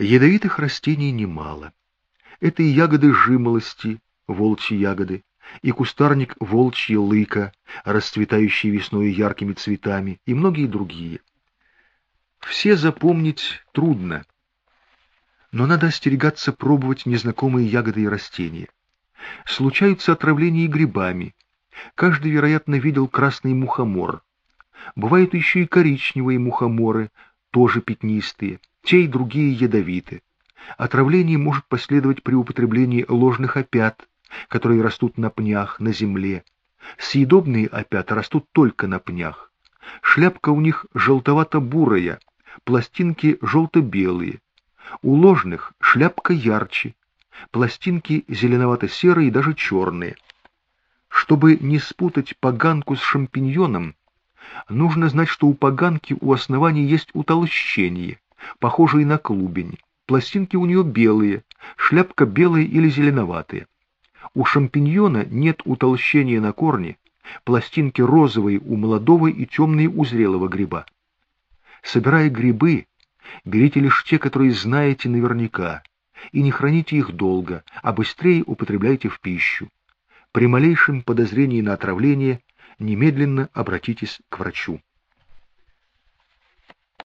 Ядовитых растений немало. Это и ягоды жимолости, волчьи ягоды, и кустарник волчья лыка, расцветающий весной яркими цветами, и многие другие. Все запомнить трудно, но надо остерегаться пробовать незнакомые ягоды и растения. Случаются отравления и грибами. Каждый, вероятно, видел красный мухомор. Бывают еще и коричневые мухоморы, тоже пятнистые, те и другие ядовиты. Отравление может последовать при употреблении ложных опят, которые растут на пнях, на земле. Съедобные опята растут только на пнях. Шляпка у них желтовато-бурая, пластинки желто-белые. У ложных шляпка ярче, пластинки зеленовато-серые и даже черные. Чтобы не спутать поганку с шампиньоном, нужно знать, что у поганки у основания есть утолщение, похожее на клубень. Пластинки у нее белые, шляпка белая или зеленоватая. У шампиньона нет утолщения на корне, пластинки розовые у молодого и темные у зрелого гриба. Собирая грибы, берите лишь те, которые знаете наверняка, и не храните их долго, а быстрее употребляйте в пищу. При малейшем подозрении на отравление немедленно обратитесь к врачу.